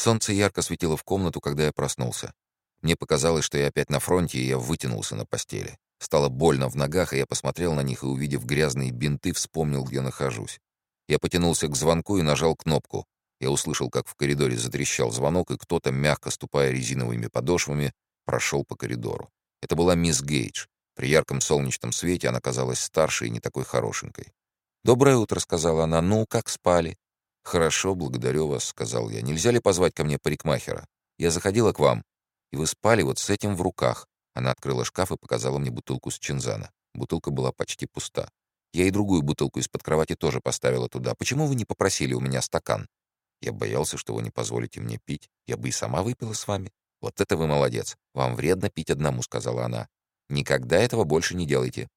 Солнце ярко светило в комнату, когда я проснулся. Мне показалось, что я опять на фронте, и я вытянулся на постели. Стало больно в ногах, и я посмотрел на них и, увидев грязные бинты, вспомнил, где нахожусь. Я потянулся к звонку и нажал кнопку. Я услышал, как в коридоре затрещал звонок, и кто-то, мягко ступая резиновыми подошвами, прошел по коридору. Это была мисс Гейдж. При ярком солнечном свете она казалась старше и не такой хорошенькой. «Доброе утро», — сказала она. «Ну, как спали?» «Хорошо, благодарю вас», — сказал я. «Нельзя ли позвать ко мне парикмахера? Я заходила к вам, и вы спали вот с этим в руках». Она открыла шкаф и показала мне бутылку с чинзана. Бутылка была почти пуста. Я и другую бутылку из-под кровати тоже поставила туда. «Почему вы не попросили у меня стакан?» «Я боялся, что вы не позволите мне пить. Я бы и сама выпила с вами». «Вот это вы молодец. Вам вредно пить одному», — сказала она. «Никогда этого больше не делайте».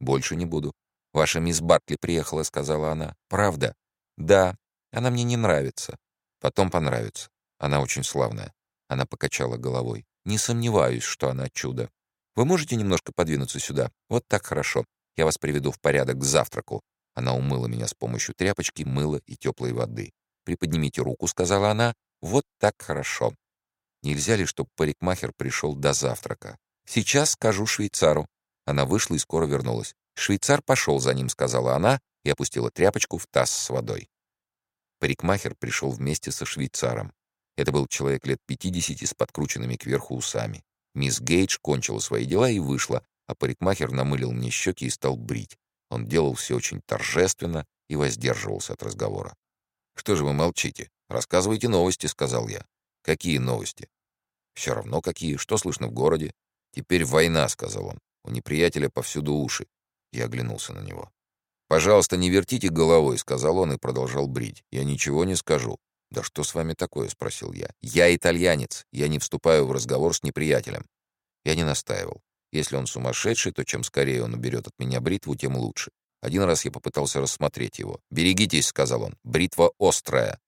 «Больше не буду». «Ваша мисс Бартли приехала», — сказала она. «Правда?» «Да. Она мне не нравится. Потом понравится. Она очень славная». Она покачала головой. «Не сомневаюсь, что она чудо. Вы можете немножко подвинуться сюда? Вот так хорошо. Я вас приведу в порядок к завтраку». Она умыла меня с помощью тряпочки, мыла и теплой воды. «Приподнимите руку», — сказала она. «Вот так хорошо. Нельзя ли, чтобы парикмахер пришел до завтрака? Сейчас скажу швейцару». Она вышла и скоро вернулась. «Швейцар пошел за ним», — сказала она и опустила тряпочку в таз с водой. Парикмахер пришел вместе со швейцаром. Это был человек лет 50 с подкрученными кверху усами. Мисс Гейдж кончила свои дела и вышла, а парикмахер намылил мне щеки и стал брить. Он делал все очень торжественно и воздерживался от разговора. «Что же вы молчите? Рассказывайте новости», — сказал я. «Какие новости?» «Все равно какие. Что слышно в городе?» «Теперь война», — сказал он. «У неприятеля повсюду уши». Я оглянулся на него. «Пожалуйста, не вертите головой», — сказал он и продолжал брить. «Я ничего не скажу». «Да что с вами такое?» — спросил я. «Я итальянец. Я не вступаю в разговор с неприятелем». Я не настаивал. Если он сумасшедший, то чем скорее он уберет от меня бритву, тем лучше. Один раз я попытался рассмотреть его. «Берегитесь», — сказал он. «Бритва острая».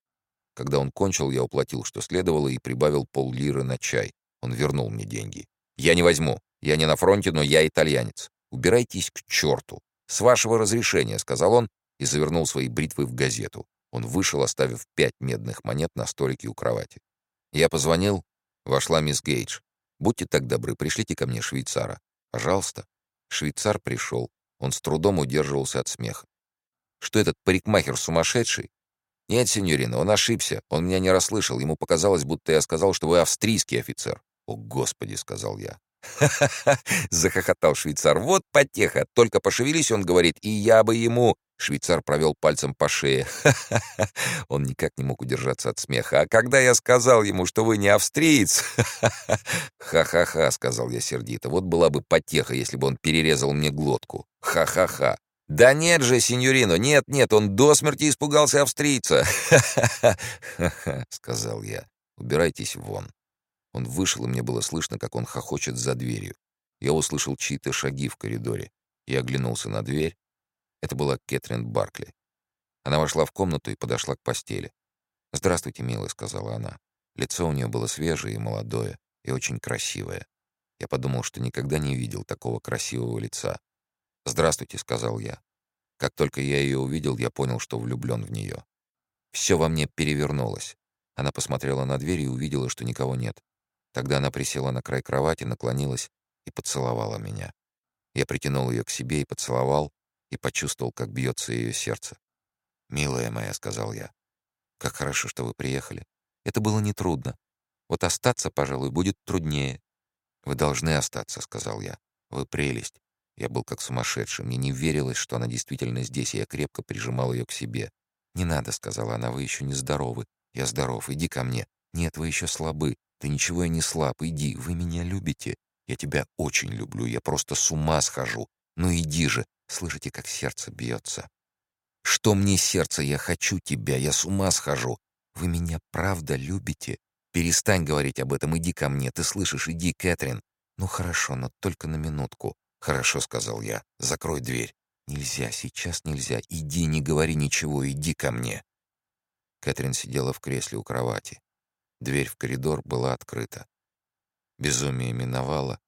Когда он кончил, я уплатил, что следовало, и прибавил пол-лиры на чай. Он вернул мне деньги. «Я не возьму. Я не на фронте, но я итальянец. Убирайтесь к черту. С вашего разрешения», — сказал он и завернул свои бритвы в газету. Он вышел, оставив пять медных монет на столике у кровати. Я позвонил. Вошла мисс Гейдж. «Будьте так добры, пришлите ко мне швейцара». «Пожалуйста». Швейцар пришел. Он с трудом удерживался от смеха. «Что этот парикмахер сумасшедший?» «Нет, сеньорина, он ошибся. Он меня не расслышал. Ему показалось, будто я сказал, что вы австрийский офицер». «О, Господи!» — сказал я. «Ха-ха-ха!» — захохотал швейцар. «Вот потеха! Только пошевелись, он говорит, и я бы ему...» Швейцар провел пальцем по шее. Ха-ха-ха! Он никак не мог удержаться от смеха. «А когда я сказал ему, что вы не австриец...» «Ха-ха-ха!» — сказал я сердито. «Вот была бы потеха, если бы он перерезал мне глотку. Ха-ха-ха!» «Да нет же, сеньорино, нет-нет, он до смерти испугался австрийца!» «Ха-ха-ха!» — сказал я. «Убирайтесь вон!» Он вышел, и мне было слышно, как он хохочет за дверью. Я услышал чьи-то шаги в коридоре. Я оглянулся на дверь. Это была Кэтрин Баркли. Она вошла в комнату и подошла к постели. «Здравствуйте, милая», — сказала она. Лицо у нее было свежее и молодое, и очень красивое. Я подумал, что никогда не видел такого красивого лица. «Здравствуйте», — сказал я. Как только я ее увидел, я понял, что влюблен в нее. Все во мне перевернулось. Она посмотрела на дверь и увидела, что никого нет. Тогда она присела на край кровати, наклонилась и поцеловала меня. Я притянул ее к себе и поцеловал, и почувствовал, как бьется ее сердце. «Милая моя», — сказал я, — «как хорошо, что вы приехали. Это было нетрудно. Вот остаться, пожалуй, будет труднее». «Вы должны остаться», — сказал я. «Вы прелесть». Я был как сумасшедший. Мне не верилось, что она действительно здесь, и я крепко прижимал ее к себе. «Не надо», — сказала она, — «вы еще не здоровы. Я здоров, иди ко мне». «Нет, вы еще слабы. Ты ничего и не слаб, иди, вы меня любите. Я тебя очень люблю, я просто с ума схожу. Ну иди же, слышите, как сердце бьется. Что мне сердце, я хочу тебя, я с ума схожу. Вы меня правда любите? Перестань говорить об этом, иди ко мне, ты слышишь, иди, Кэтрин. Ну хорошо, но только на минутку. Хорошо, сказал я, закрой дверь. Нельзя, сейчас нельзя, иди, не говори ничего, иди ко мне. Кэтрин сидела в кресле у кровати. Дверь в коридор была открыта. Безумие миновало,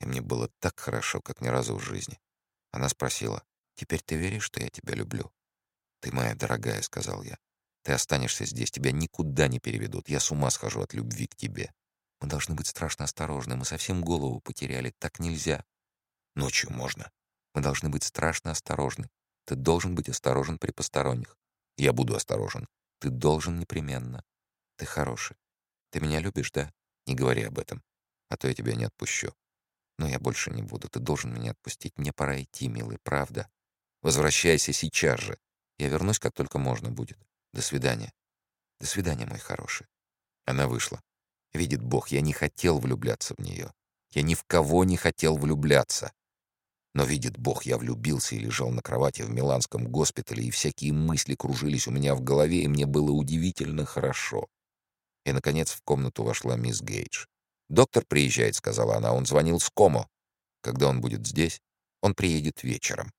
и мне было так хорошо, как ни разу в жизни. Она спросила, «Теперь ты веришь, что я тебя люблю?» «Ты моя дорогая», — сказал я. Ты останешься здесь, тебя никуда не переведут. Я с ума схожу от любви к тебе. Мы должны быть страшно осторожны. Мы совсем голову потеряли. Так нельзя. Ночью можно. Мы должны быть страшно осторожны. Ты должен быть осторожен при посторонних. Я буду осторожен. Ты должен непременно. Ты хороший. Ты меня любишь, да? Не говори об этом. А то я тебя не отпущу. Но я больше не буду. Ты должен меня отпустить. Мне пора идти, милый, правда? Возвращайся сейчас же. Я вернусь, как только можно будет. До свидания. До свидания, мой хороший. Она вышла. Видит Бог, я не хотел влюбляться в нее. Я ни в кого не хотел влюбляться. Но, видит Бог, я влюбился и лежал на кровати в Миланском госпитале, и всякие мысли кружились у меня в голове, и мне было удивительно хорошо. И, наконец, в комнату вошла мисс Гейдж. «Доктор приезжает», — сказала она. «Он звонил с Комо. Когда он будет здесь? Он приедет вечером».